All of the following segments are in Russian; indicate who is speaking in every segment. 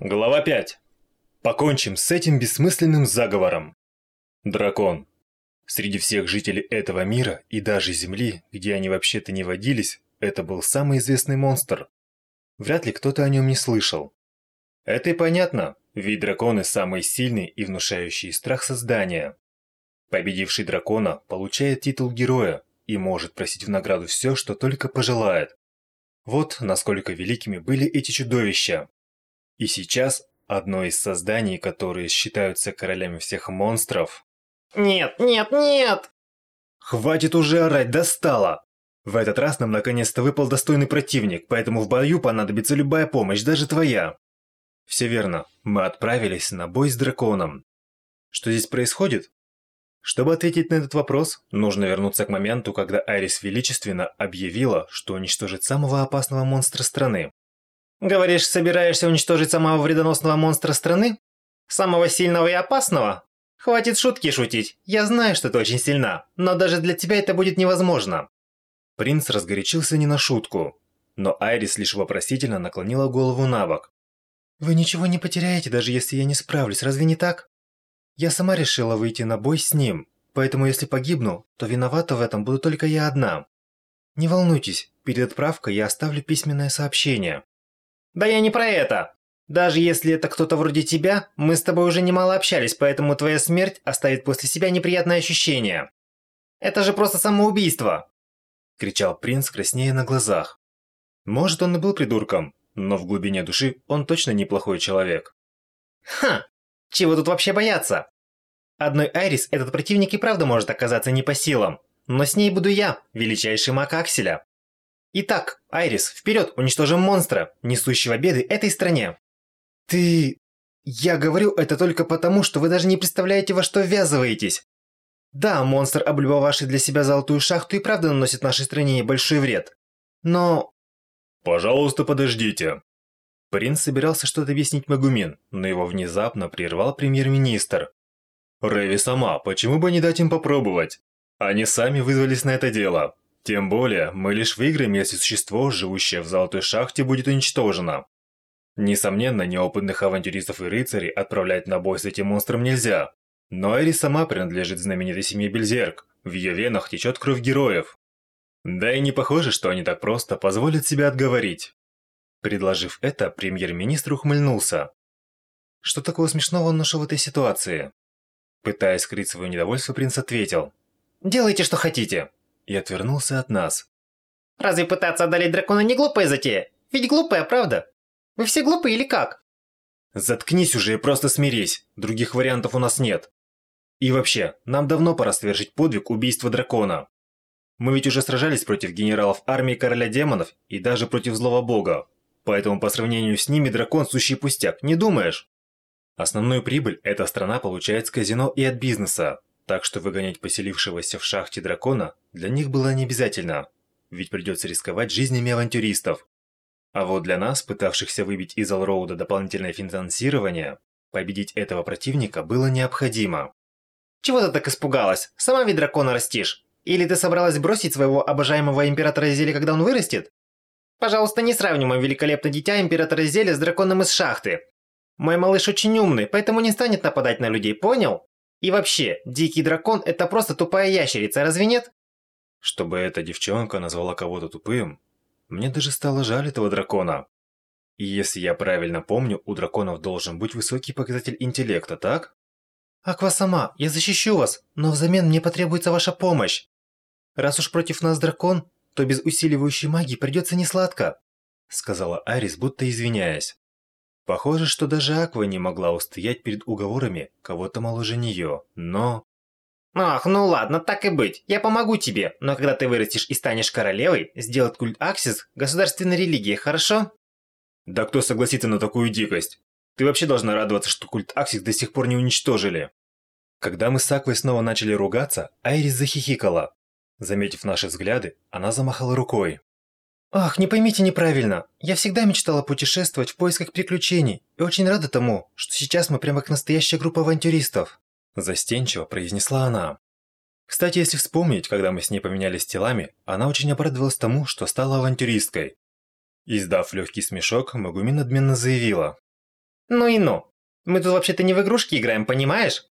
Speaker 1: Глава 5. Покончим с этим бессмысленным заговором. Дракон. Среди всех жителей этого мира и даже Земли, где они вообще-то не водились, это был самый известный монстр. Вряд ли кто-то о нем не слышал. Это и понятно, ведь драконы самые сильные и внушающие страх создания. Победивший дракона получает титул героя и может просить в награду все, что только пожелает. Вот насколько великими были эти чудовища. И сейчас одно из созданий, которые считаются королями всех монстров...
Speaker 2: Нет, нет, нет!
Speaker 1: Хватит уже орать, достало! В этот раз нам наконец-то выпал достойный противник, поэтому в бою понадобится любая помощь, даже твоя. Все верно, мы отправились на бой с драконом. Что здесь происходит? Чтобы ответить на этот вопрос, нужно вернуться к моменту, когда Айрис величественно объявила, что уничтожит самого опасного монстра страны.
Speaker 2: Говоришь, собираешься уничтожить самого вредоносного монстра страны? Самого сильного и опасного? Хватит шутки шутить. Я знаю, что ты очень сильна, но даже для тебя это будет невозможно.
Speaker 1: Принц разгорячился не на шутку, но Айрис лишь вопросительно наклонила голову на бок. Вы ничего не потеряете, даже если я не справлюсь, разве не так? Я сама решила выйти на бой с ним, поэтому если погибну, то виновата в этом буду только я одна. Не волнуйтесь, перед отправкой я оставлю письменное сообщение.
Speaker 2: Да я не про это. Даже если это кто-то вроде тебя, мы с тобой уже немало общались, поэтому твоя смерть оставит после себя неприятное ощущение. Это же просто самоубийство!»
Speaker 1: Кричал принц, краснея на глазах. Может, он и был придурком, но в глубине души он точно неплохой человек.
Speaker 2: «Ха! Чего тут вообще бояться? Одной Айрис этот противник и правда может оказаться не по силам, но с ней буду я, величайший маг Акселя. Итак, Айрис, вперед, уничтожим монстра, несущего беды этой стране. Ты... Я говорю это только потому, что вы даже не представляете, во что ввязываетесь. Да, монстр, облюбовавший для себя золотую шахту, и правда наносит нашей стране большой вред. Но...
Speaker 1: Пожалуйста, подождите. Принц собирался что-то объяснить Магумин, но его внезапно прервал премьер-министр. Рэви сама, почему бы не дать им попробовать? Они сами вызвались на это дело. Тем более, мы лишь выиграем, если существо, живущее в золотой шахте, будет уничтожено. Несомненно, неопытных авантюристов и рыцарей отправлять на бой с этим монстром нельзя. Но Эри сама принадлежит знаменитой семье Бельзерк, в ее венах течет кровь героев. Да и не похоже, что они так просто позволят себя отговорить. Предложив это, премьер-министр ухмыльнулся. Что такого смешного он нашел в этой ситуации? Пытаясь скрыть свое недовольство, принц ответил. «Делайте, что хотите и отвернулся от нас.
Speaker 2: «Разве пытаться одолеть дракона не глупая затея? Ведь глупая, правда? Вы все глупые или как?»
Speaker 1: «Заткнись уже и просто смирись, других вариантов у нас нет. И вообще, нам давно пора совершить подвиг убийства дракона. Мы ведь уже сражались против генералов армии короля демонов и даже против злого бога, поэтому по сравнению с ними дракон сущий пустяк, не думаешь?» Основную прибыль эта страна получает с казино и от бизнеса, так что выгонять поселившегося в шахте дракона для них было не обязательно, ведь придется рисковать жизнями авантюристов. А вот для нас, пытавшихся выбить из Алроуда дополнительное финансирование, победить этого противника было необходимо.
Speaker 2: «Чего ты так испугалась? Сама ведь дракона растишь? Или ты собралась бросить своего обожаемого императора Зели, когда он вырастет? Пожалуйста, не сравни мое великолепное дитя императора Зели с драконом из шахты. Мой малыш очень умный, поэтому не станет нападать на людей, понял? И вообще, дикий дракон – это просто тупая ящерица, разве нет?
Speaker 1: Чтобы эта девчонка назвала кого-то тупым, мне даже стало жаль этого дракона. И если я правильно помню, у драконов должен быть высокий показатель интеллекта, так?
Speaker 2: Аква сама, я защищу вас, но взамен мне потребуется ваша помощь. Раз уж против нас дракон, то без усиливающей магии придется несладко,
Speaker 1: сказала Арис, будто извиняясь. Похоже, что даже Аква не могла устоять перед уговорами кого-то моложе нее, но...
Speaker 2: Ах, ну ладно, так и быть. Я помогу тебе, но когда ты вырастешь и станешь королевой, сделать культ Аксис государственной религией, хорошо?
Speaker 1: Да кто согласится на такую дикость? Ты вообще должна радоваться, что культ Аксис до сих пор не уничтожили. Когда мы с Аквой снова начали ругаться, Айрис захихикала. Заметив наши взгляды, она замахала рукой.
Speaker 2: Ах, не поймите неправильно. Я всегда мечтала путешествовать в поисках приключений и очень рада тому, что сейчас мы прямо как настоящая группа авантюристов.
Speaker 1: Застенчиво произнесла она. Кстати, если вспомнить, когда мы с ней поменялись телами, она очень обрадовалась тому, что стала авантюристкой. Издав легкий смешок, Магуми надменно заявила.
Speaker 2: Ну и ну. Мы тут вообще-то не в игрушки играем, понимаешь?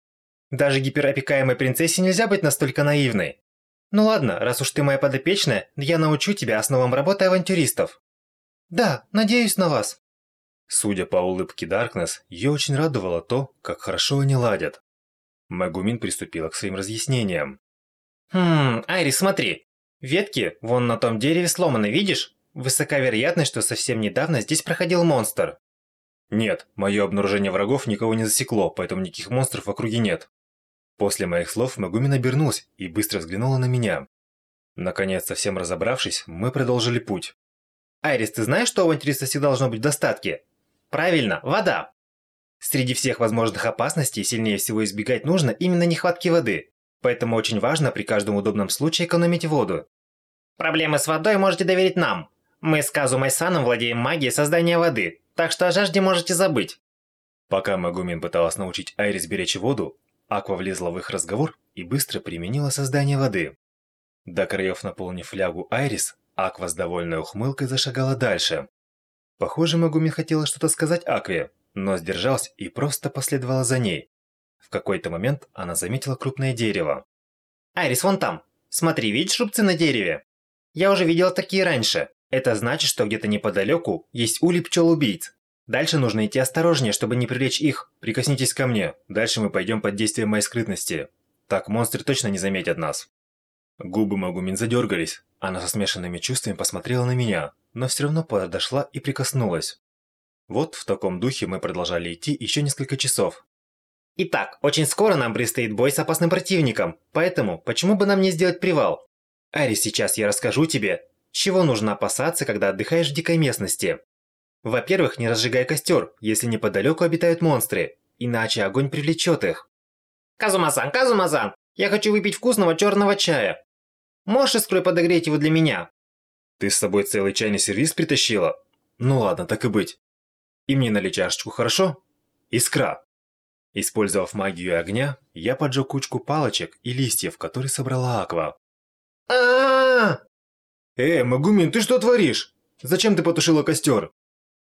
Speaker 2: Даже гиперопекаемой принцессе нельзя быть настолько наивной. Ну ладно, раз уж ты моя подопечная, я научу тебя основам работы авантюристов. Да, надеюсь на вас.
Speaker 1: Судя по улыбке Даркнесс, ее очень радовало то, как хорошо они ладят. Магумин приступила к своим разъяснениям.
Speaker 2: Хм, Айрис, смотри. Ветки вон на том дереве сломаны, видишь? Высока вероятность, что совсем недавно здесь проходил монстр.
Speaker 1: Нет, мое обнаружение врагов никого не засекло, поэтому никаких монстров в округе нет. После моих слов Магумин обернулась и быстро взглянула на меня. Наконец, совсем разобравшись, мы продолжили путь.
Speaker 2: Айрис, ты знаешь, что у авантюриста всегда должно быть в достатке? Правильно, вода. Среди всех возможных опасностей сильнее всего избегать нужно именно нехватки воды. Поэтому очень важно при каждом удобном случае экономить воду. Проблемы с водой можете доверить нам. Мы с Казу Майсаном владеем магией создания воды, так что о жажде можете забыть.
Speaker 1: Пока Магумин пыталась научить Айрис беречь воду, Аква влезла в их разговор и быстро применила создание воды. До краев наполнив флягу Айрис, Аква с довольной ухмылкой зашагала дальше. Похоже, Магумин хотела что-то сказать Акве, но сдержался и просто последовала за ней. В какой-то момент она заметила крупное дерево.
Speaker 2: «Айрис, вон там! Смотри, видишь рубцы на дереве? Я уже видела такие раньше. Это значит, что где-то неподалеку есть улей пчел-убийц. Дальше нужно идти осторожнее, чтобы не привлечь их.
Speaker 1: Прикоснитесь ко мне. Дальше мы пойдем под действием моей скрытности. Так монстры точно не заметят нас. Губы Магумин задергались. Она со смешанными чувствами посмотрела на меня, но все равно подошла и прикоснулась. Вот в таком духе мы продолжали идти еще несколько часов.
Speaker 2: Итак, очень скоро нам предстоит бой с опасным противником, поэтому почему бы нам не сделать привал? Ари, сейчас я расскажу тебе, чего нужно опасаться, когда отдыхаешь в дикой местности. Во-первых, не разжигай костер, если неподалеку обитают монстры, иначе огонь привлечет их. Казумасан, Казумасан, я хочу выпить вкусного черного чая. Можешь искрой подогреть его для меня?
Speaker 1: Ты с собой целый чайный сервиз притащила? Ну ладно, так и быть. И мне налей чашечку, хорошо? Искра. Использовав магию огня, я поджег кучку палочек и листьев, которые собрала Аква.
Speaker 2: а а
Speaker 1: Эй, Магумин, ты что творишь? Зачем ты потушила костер?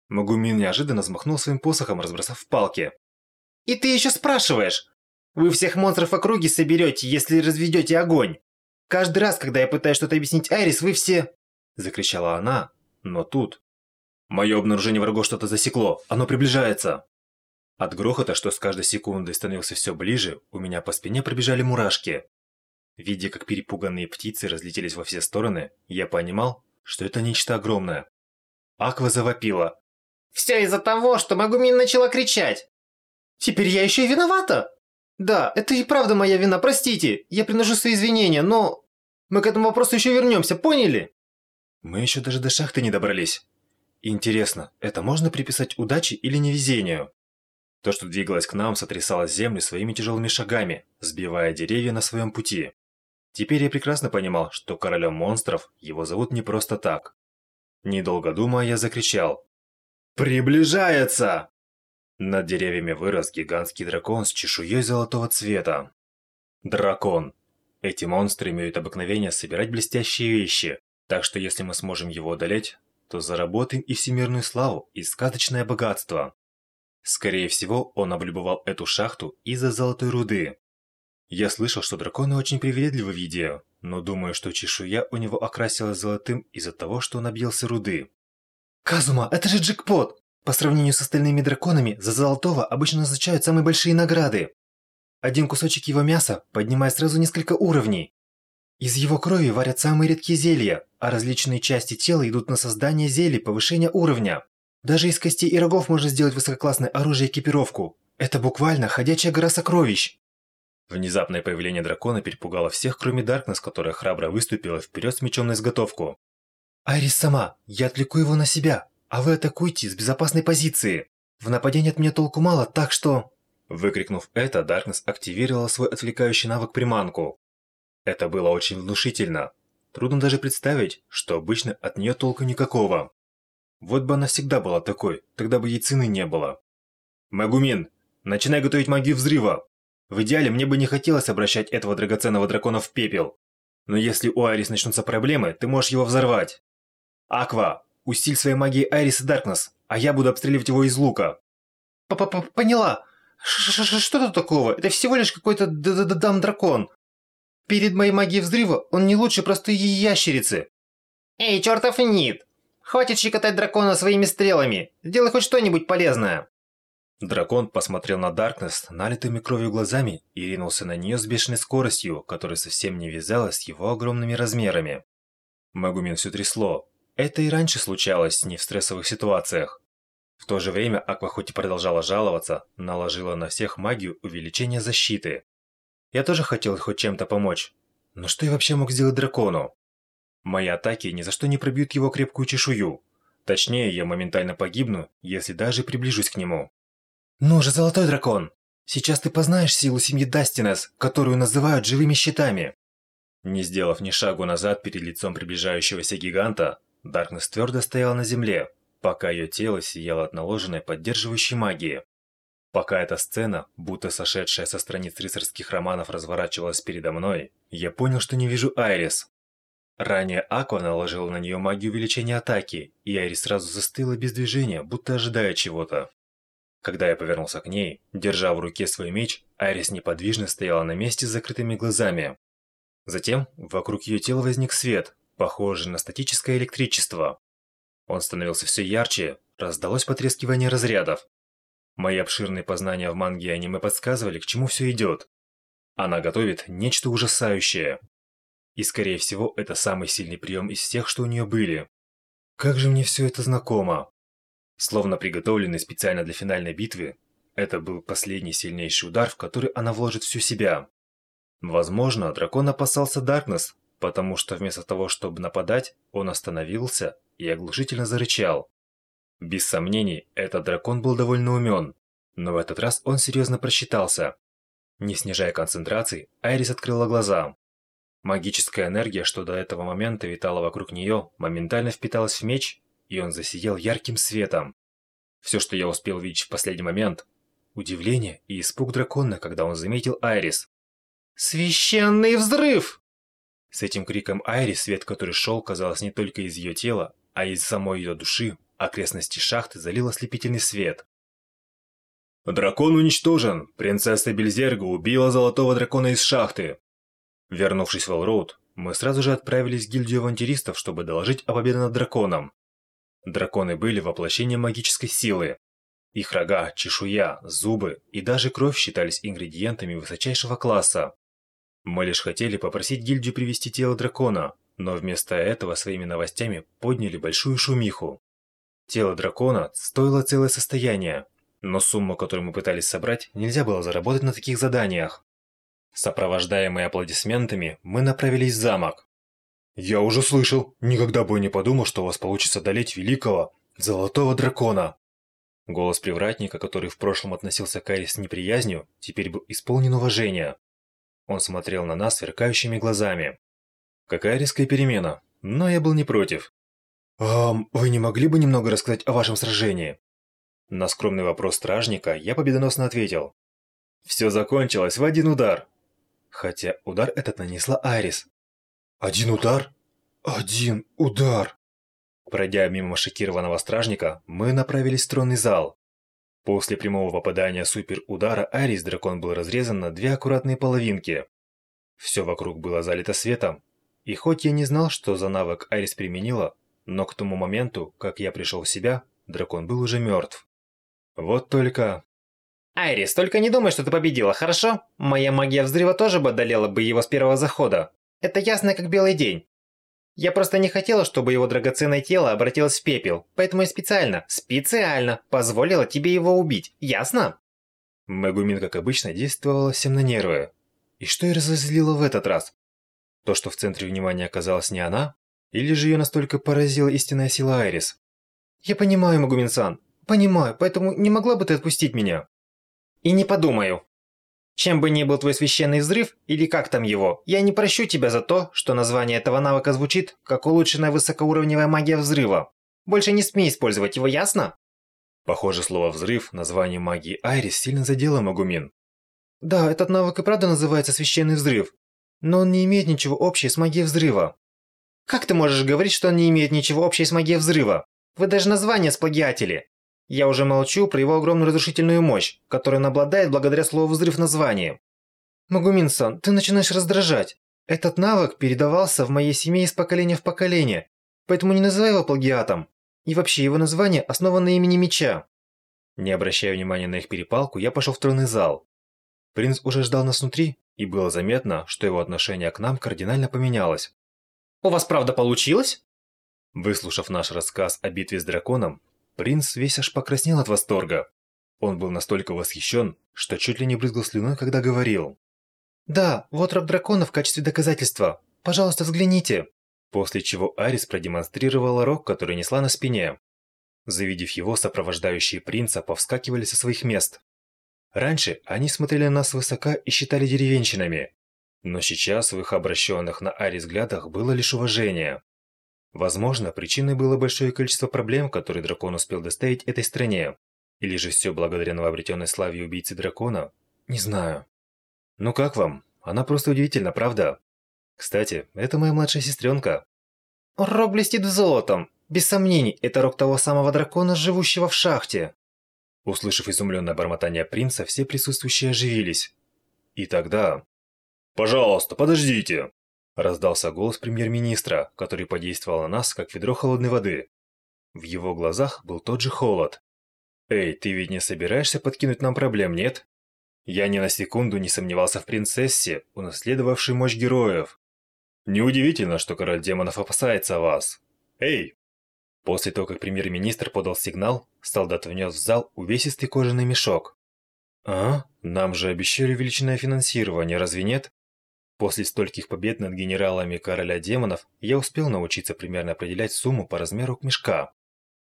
Speaker 1: Магумин неожиданно взмахнул своим посохом, разбросав палки.
Speaker 2: «И ты еще спрашиваешь? Вы всех монстров округи соберете, если разведете огонь. Каждый раз, когда я пытаюсь что-то объяснить Айрис, вы все...»
Speaker 1: Закричала она, но тут... Мое обнаружение врагов что-то засекло, оно приближается. От грохота, что с каждой секундой становился все ближе, у меня по спине пробежали мурашки. Видя, как перепуганные птицы разлетелись во все стороны, я понимал, что это нечто огромное. Аква завопила.
Speaker 2: Все из-за того, что Магумин начала кричать. Теперь я еще и виновата? Да, это и правда моя вина, простите. Я приношу свои извинения, но... Мы к этому вопросу еще вернемся, поняли?
Speaker 1: Мы еще даже до шахты не добрались. Интересно, это можно приписать удаче или невезению? То, что двигалось к нам, сотрясало землю своими тяжелыми шагами, сбивая деревья на своем пути. Теперь я прекрасно понимал, что королем монстров его зовут не просто так. Недолго думая, я закричал. Приближается! Над деревьями вырос гигантский дракон с чешуей золотого цвета. Дракон. Эти монстры имеют обыкновение собирать блестящие вещи, так что если мы сможем его одолеть, то заработаем и всемирную славу, и сказочное богатство. Скорее всего, он облюбовал эту шахту из-за золотой руды. Я слышал, что драконы очень привередливы в еде, но думаю, что чешуя у него окрасилась золотым из-за того, что он объелся руды.
Speaker 2: Казума, это же джекпот! По сравнению с остальными драконами, за золотого обычно назначают самые большие награды. Один кусочек его мяса поднимает сразу несколько уровней. Из его крови варят самые редкие зелья, а различные части тела идут на создание зелий повышения уровня. Даже из костей и рогов можно сделать высококлассное оружие и экипировку. Это буквально ходячая гора сокровищ.
Speaker 1: Внезапное появление дракона перепугало всех, кроме Даркнесс, которая храбро выступила вперед с мечом на изготовку.
Speaker 2: «Айрис сама, я отвлеку его на себя, а вы атакуйте с безопасной позиции. В нападении от меня толку мало, так что...»
Speaker 1: Выкрикнув это, Даркнесс активировала свой отвлекающий навык приманку. Это было очень внушительно. Трудно даже представить, что обычно от нее толку никакого. Вот бы она всегда была такой, тогда бы ей цены не было. Магумин, начинай готовить магию взрыва. В идеале мне бы не хотелось обращать этого драгоценного дракона в пепел. Но если у Айрис начнутся проблемы, ты можешь его взорвать. Аква, усиль своей магией Айрис и Даркнесс, а я буду обстреливать его из лука.
Speaker 2: П -п -п Поняла. Ш -ш Что тут такого? Это всего лишь какой-то дам-дракон. Перед моей магией взрыва он не лучше простой ящерицы. Эй, чертов нит! Хватит щекотать дракона своими стрелами. Сделай хоть что-нибудь полезное.
Speaker 1: Дракон посмотрел на Даркнесс налитыми кровью глазами и ринулся на нее с бешеной скоростью, которая совсем не вязалась с его огромными размерами. Магумин все трясло. Это и раньше случалось не в стрессовых ситуациях. В то же время Аква хоть и продолжала жаловаться, наложила на всех магию увеличения защиты. Я тоже хотел хоть чем-то помочь. Но что я вообще мог сделать дракону? Мои атаки ни за что не пробьют его крепкую чешую. Точнее, я моментально погибну, если даже приближусь к нему. «Ну же, золотой дракон! Сейчас ты познаешь силу семьи Дастинес, которую называют живыми щитами!» Не сделав ни шагу назад перед лицом приближающегося гиганта, Даркнесс твердо стояла на земле, пока ее тело сияло от наложенной поддерживающей магии. Пока эта сцена, будто сошедшая со страниц рыцарских романов, разворачивалась передо мной, я понял, что не вижу Айрис. Ранее Аква наложила на нее магию увеличения атаки, и Айрис сразу застыла без движения, будто ожидая чего-то. Когда я повернулся к ней, держа в руке свой меч, Айрис неподвижно стояла на месте с закрытыми глазами. Затем вокруг ее тела возник свет, похожий на статическое электричество. Он становился все ярче, раздалось потрескивание разрядов. Мои обширные познания в манге и аниме подсказывали, к чему все идет. Она готовит нечто ужасающее. И скорее всего, это самый сильный прием из всех, что у нее были. Как же мне все это знакомо. Словно приготовленный специально для финальной битвы, это был последний сильнейший удар, в который она вложит всю себя. Возможно, дракон опасался Даркнесс, потому что вместо того, чтобы нападать, он остановился и оглушительно зарычал. Без сомнений, этот дракон был довольно умен, но в этот раз он серьезно просчитался. Не снижая концентрации, Айрис открыла глаза. Магическая энергия, что до этого момента витала вокруг нее, моментально впиталась в меч и он засиял ярким светом. Все, что я успел видеть в последний момент – удивление и испуг дракона, когда он заметил Айрис. «Священный взрыв!» С этим криком Айрис, свет который шел, казалось, не только из ее тела, а из самой ее души, окрестности шахты залил ослепительный свет. «Дракон уничтожен! Принцесса Бельзерга убила золотого дракона из шахты!» Вернувшись в Элроуд, мы сразу же отправились в гильдию авантюристов, чтобы доложить о победе над драконом. Драконы были воплощением магической силы. Их рога, чешуя, зубы и даже кровь считались ингредиентами высочайшего класса. Мы лишь хотели попросить гильдию привести тело дракона, но вместо этого своими новостями подняли большую шумиху. Тело дракона стоило целое состояние, но сумму, которую мы пытались собрать, нельзя было заработать на таких заданиях. Сопровождаемые аплодисментами, мы направились в замок. «Я уже слышал. Никогда бы не подумал, что у вас получится одолеть великого, золотого дракона». Голос привратника, который в прошлом относился к Айре с неприязнью, теперь был исполнен уважения. Он смотрел на нас сверкающими глазами. Какая резкая перемена, но я был не против. «Ам, вы не могли бы немного рассказать о вашем сражении?» На скромный вопрос стражника я победоносно ответил. «Все закончилось в один удар». Хотя удар этот нанесла Айрис, один удар? Один удар! Пройдя мимо шокированного стражника, мы направились в тронный зал. После прямого попадания супер-удара Арис дракон был разрезан на две аккуратные половинки. Все вокруг было залито светом, и хоть я не знал, что за навык Арис применила, но к тому моменту, как я пришел в себя, дракон был уже мертв. Вот только...
Speaker 2: Айрис, только не думай, что ты победила, хорошо? Моя магия взрыва тоже бы одолела бы его с первого захода. Это ясно как белый день. Я просто не хотела, чтобы его драгоценное тело обратилось в пепел, поэтому я специально, специально позволила тебе его убить, ясно?
Speaker 1: Мегумин, как обычно, действовала всем на нервы. И что ее разозлило в этот раз? То, что в центре внимания оказалась не она? Или же ее настолько поразила истинная сила Айрис?
Speaker 2: Я понимаю, Магумин-сан, понимаю, поэтому не могла бы ты отпустить меня? И не подумаю. Чем бы ни был твой священный взрыв, или как там его, я не прощу тебя за то, что название этого навыка звучит, как улучшенная высокоуровневая магия взрыва. Больше не смей использовать его, ясно?
Speaker 1: Похоже, слово «взрыв» название магии Айрис сильно задело Магумин.
Speaker 2: Да, этот навык и правда называется священный взрыв, но он не имеет ничего общего с магией взрыва. Как ты можешь говорить, что он не имеет ничего общего с магией взрыва? Вы даже название сплагиатели. Я уже молчу про его огромную разрушительную мощь, которой он обладает благодаря слову «взрыв» названия. Магумин-сан, ты начинаешь раздражать. Этот навык передавался в моей семье из поколения в поколение, поэтому не называй его плагиатом. И вообще, его название основано имени меча. Не обращая внимания на их перепалку, я пошел в тронный зал. Принц уже ждал нас внутри, и было заметно, что его отношение к нам кардинально поменялось. «У вас правда получилось?» Выслушав наш рассказ о битве с драконом, принц весь аж покраснел от восторга. Он был настолько восхищен, что чуть ли не брызгал слюной, когда говорил. «Да, вот рог дракона в качестве доказательства. Пожалуйста, взгляните». После чего Арис продемонстрировала рог, который несла на спине. Завидев его, сопровождающие принца повскакивали со своих мест. Раньше они смотрели на нас свысока и считали деревенщинами. Но сейчас в их обращенных на Ари взглядах было лишь уважение. Возможно, причиной было большое количество проблем, которые дракон успел доставить этой стране. Или же все благодаря новообретенной славе убийцы дракона? Не знаю. Ну как вам? Она просто удивительна, правда? Кстати, это моя младшая сестренка. Рог блестит золотом. Без сомнений, это рог того самого дракона, живущего в шахте. Услышав изумленное бормотание принца, все присутствующие оживились. И тогда... «Пожалуйста, подождите!» Раздался голос премьер-министра, который подействовал на нас, как ведро холодной воды. В его глазах был тот же холод. «Эй, ты ведь не собираешься подкинуть нам проблем, нет?» Я ни на секунду не сомневался в принцессе, унаследовавшей мощь героев. Неудивительно, что король демонов опасается вас. Эй, После того, как премьер-министр подал сигнал, солдат внес в зал увесистый кожаный мешок. «А? Нам же обещали увеличенное финансирование, разве нет?» После стольких побед над генералами короля демонов я успел научиться примерно определять сумму по размеру мешка.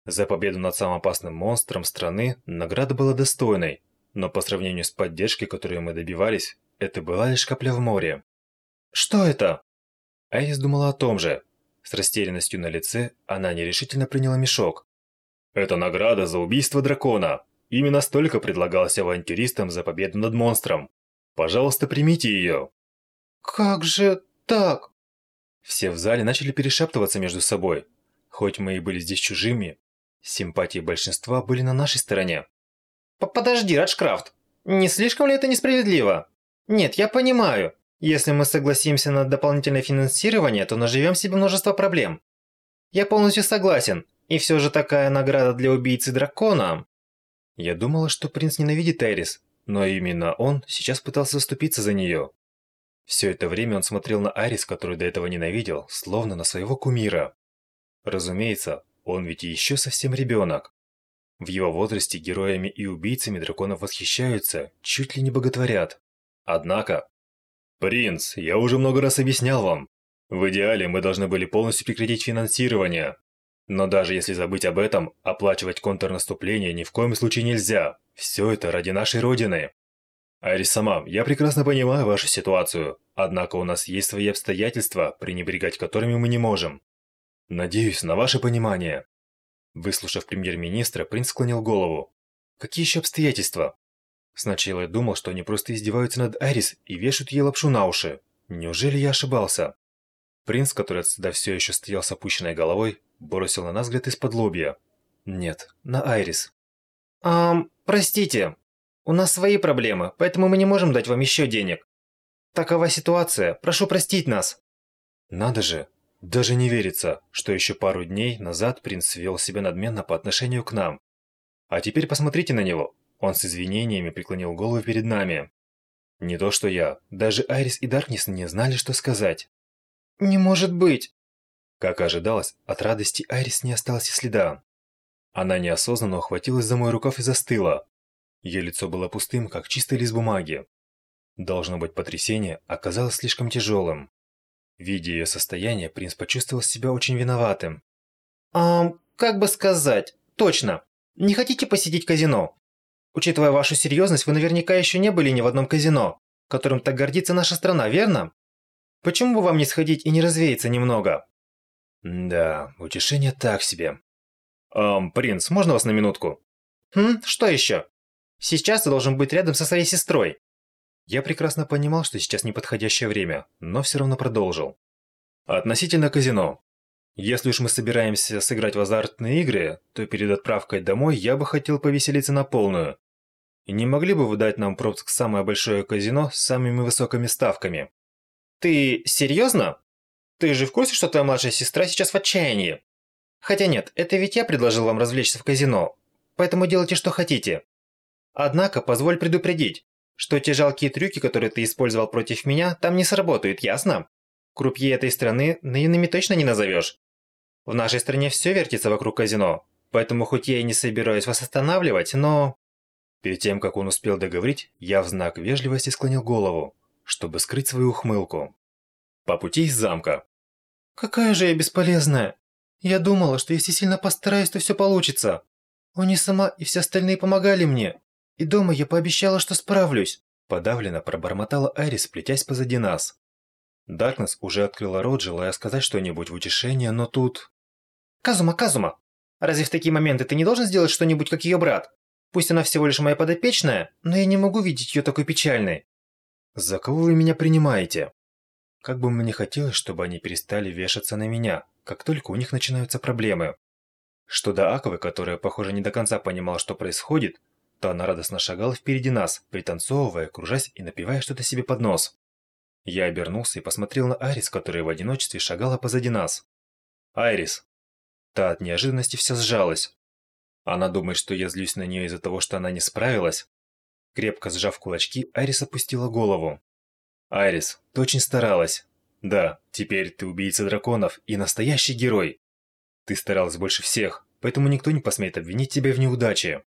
Speaker 2: За победу над самым опасным монстром страны награда была достойной, но по сравнению с поддержкой, которой мы добивались, это была лишь капля в море. «Что это?» Айрис думала о том же, с растерянностью на лице она нерешительно приняла мешок. «Это награда за убийство дракона. Именно столько предлагалось авантюристам за победу над монстром. Пожалуйста, примите ее». «Как же так?» Все в зале начали перешептываться между собой. Хоть мы и были здесь чужими, симпатии большинства были на нашей стороне. «Подожди, Раджкрафт, не слишком ли это несправедливо? Нет, я понимаю. Если мы согласимся на дополнительное финансирование, то наживем себе множество проблем. Я полностью согласен. И все же такая награда для убийцы дракона... Я думала, что принц ненавидит Эрис, но именно он сейчас пытался заступиться за нее. Все это время он смотрел на Арис, которую до этого ненавидел, словно на своего кумира. Разумеется, он ведь еще совсем ребенок. В его возрасте героями и убийцами драконов восхищаются, чуть ли не боготворят. Однако, «Принц, я уже много раз объяснял вам. В идеале мы должны были полностью прекратить финансирование. Но даже если забыть об этом, оплачивать контрнаступление ни в коем случае нельзя. Все это ради нашей Родины. Арис сама, я прекрасно понимаю вашу ситуацию, однако у нас есть свои обстоятельства, пренебрегать которыми мы не можем. Надеюсь на ваше понимание». Выслушав премьер-министра, принц склонил голову. «Какие еще обстоятельства?» Сначала я думал, что они просто издеваются над Арис и вешают ей лапшу на уши. Неужели я ошибался? Принц, который от стыда все еще стоял с опущенной головой, бросил на нас взгляд из-под лобья. Нет, на Айрис. «Ам, простите. У нас свои проблемы, поэтому мы не можем дать вам еще денег. Такова ситуация, прошу простить нас». Надо же, даже не верится, что еще пару дней назад принц вел себя надменно по отношению к нам. А теперь посмотрите на него, он с извинениями преклонил голову перед нами. Не то что я, даже Айрис и Даркнесс не знали, что сказать. «Не может быть!» Как ожидалось, от радости Айрис не осталось и следа. Она неосознанно ухватилась за мой рукав и застыла. Ее лицо было пустым, как чистый лист бумаги. Должно быть, потрясение оказалось слишком тяжелым. Видя ее состояние, принц почувствовал себя очень виноватым. «А, как бы сказать, точно. Не хотите посетить казино? Учитывая вашу серьезность, вы наверняка еще не были ни в одном казино, которым так гордится наша страна, верно? Почему бы вам не сходить и не развеяться немного? Да, утешение так себе. Эм, принц, можно вас на минутку? Хм, что еще? Сейчас ты должен быть рядом со своей сестрой. Я прекрасно понимал, что сейчас неподходящее время, но все равно продолжил. Относительно казино.
Speaker 1: Если уж мы собираемся сыграть в азартные игры, то перед отправкой домой я бы хотел повеселиться на полную. Не могли бы вы дать нам пропуск в самое большое казино с самыми высокими ставками?
Speaker 2: Ты серьезно? Ты же в курсе, что твоя младшая сестра сейчас в отчаянии? Хотя нет, это ведь я предложил вам развлечься в казино, поэтому делайте, что хотите. Однако, позволь предупредить, что те жалкие трюки, которые ты использовал против меня, там не сработают, ясно? Крупье этой страны наивными точно не назовешь. В нашей стране все вертится вокруг казино, поэтому хоть я и не собираюсь вас останавливать, но...
Speaker 1: Перед тем, как он успел договорить, я в знак вежливости склонил голову, чтобы скрыть свою ухмылку. По пути из замка.
Speaker 2: Какая же я бесполезная. Я думала, что если сильно постараюсь, то все получится. Они сама и все остальные помогали мне. И дома я пообещала, что справлюсь.
Speaker 1: Подавленно пробормотала Айрис, плетясь позади нас. Даркнесс уже открыла рот, желая сказать что-нибудь в утешение, но тут...
Speaker 2: Казума, Казума, разве в такие моменты ты не должен сделать что-нибудь, как ее брат? Пусть она всего лишь моя подопечная, но я не могу видеть ее такой печальной.
Speaker 1: За кого вы меня принимаете? Как бы мне хотелось, чтобы они перестали вешаться на меня, как только у них начинаются проблемы. Что до Аквы, которая, похоже, не до конца понимала, что происходит, то она радостно шагала впереди нас, пританцовывая, кружась и напивая что-то себе под нос. Я обернулся и посмотрел на Айрис, которая в одиночестве шагала позади нас. Айрис. Та от неожиданности все сжалась. Она думает, что я злюсь на нее из-за того, что она не справилась. Крепко сжав кулачки, Айрис опустила голову. Айрис, ты очень старалась. Да, теперь ты убийца драконов и настоящий герой. Ты старалась больше всех, поэтому никто не посмеет обвинить тебя в неудаче.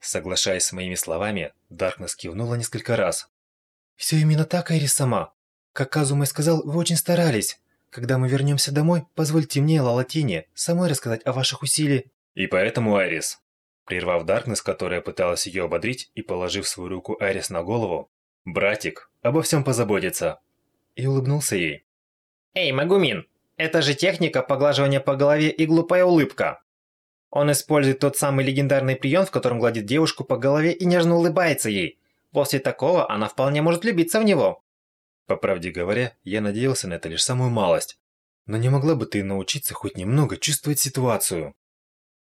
Speaker 1: Соглашаясь с моими словами, Даркнесс кивнула несколько раз.
Speaker 2: «Все именно так, Айрис сама. Как Казума сказал, вы очень старались. Когда мы вернемся домой, позвольте мне, Лалатине, самой рассказать о ваших усилиях
Speaker 1: и поэтому Айрис, прервав Даркнесс, которая пыталась ее ободрить и положив свою руку Айрис на голову, «Братик, обо всем позаботится», и улыбнулся ей.
Speaker 2: «Эй, Магумин, это же техника поглаживания по голове и глупая улыбка. Он использует тот самый легендарный прием, в котором гладит девушку по голове и нежно улыбается ей. После такого она вполне может влюбиться в него».
Speaker 1: По правде говоря, я надеялся на это лишь самую малость. Но не могла бы ты научиться хоть немного чувствовать ситуацию?